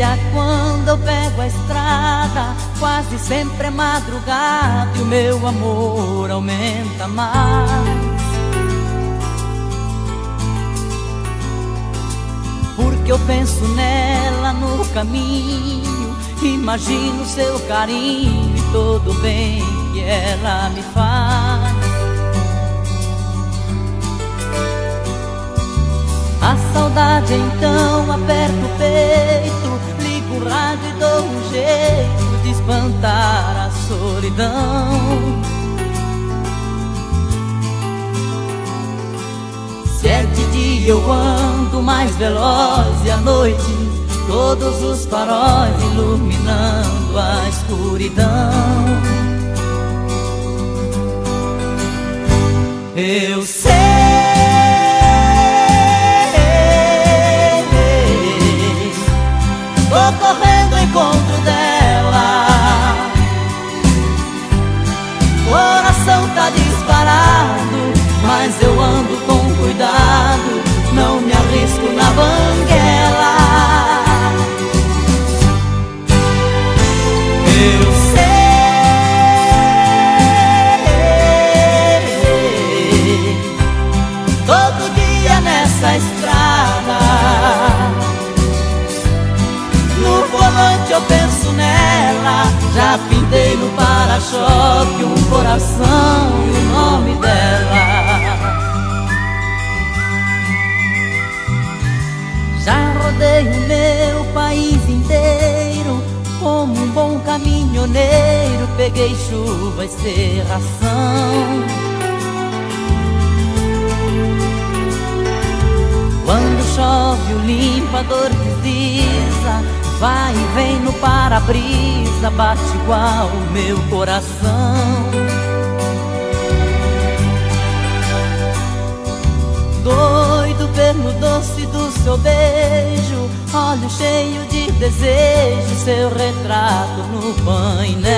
eu pego a estrada, quase sempre é madrugada e o meu amor aumenta mais. Porque eu penso nela no caminho, imagino seu carinho e todo bem que ela me faz. A saudade então aperta o peito, espantar a solidão. Se é de dia eu ando mais veloz e à noite todos os faróis iluminando a escuridão. Eu sei. Eu penso nela Já pintei no para-choque um coração rodei o meu país inteiro Como um bom caminhoneiro. Peguei chuva e serração. Quando chove o limpador desliza. Vai e vem no para-brisa, bate igual o meu coração. Doido pelo doce do seu beijo, olho cheio de desejo, seu retrato no painel.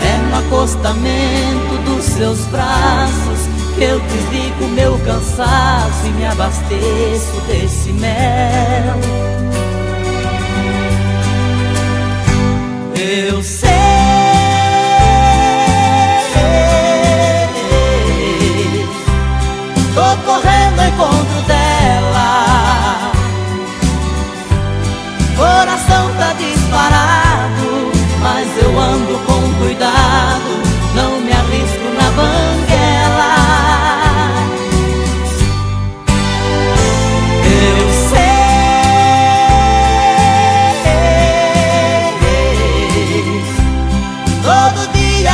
É no acostamento dos seus braços eu desligo meu cansaço e me abasteço desse mel.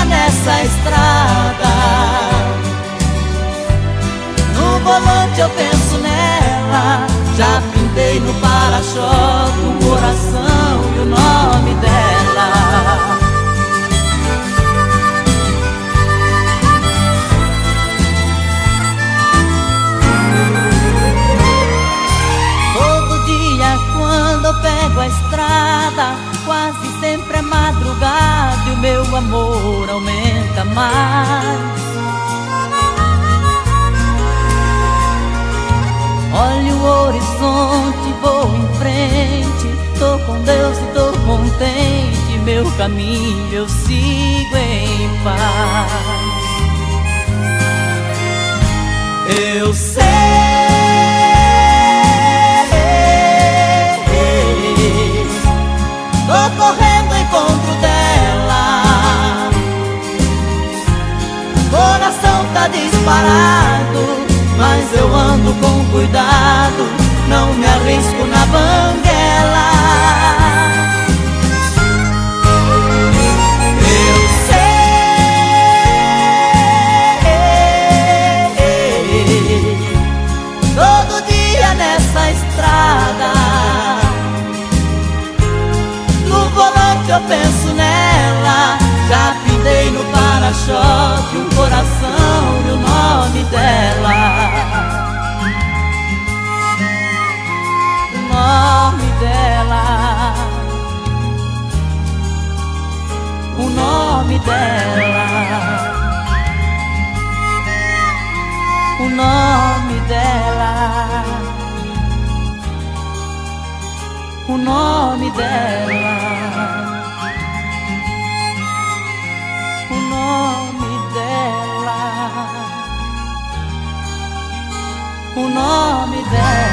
Nessa estrada. No volante eu penso nela, já pintei no para-choque o coração e o nome dela. Todo dia quando eu pego a estrada amor aumenta mais. Olho o horizonte, vou em frente. Tô com Deus e tô contente. Meu caminho eu sigo em paz. Eu sei. Tá disparado Mas eu ando com cuidado Não me arrisco na banguela. Eu sei Todo dia nessa estrada eu penso nela Já pintei no para-choque nome dela. O nome dela. O nome dela. O nome dela. O nome dela.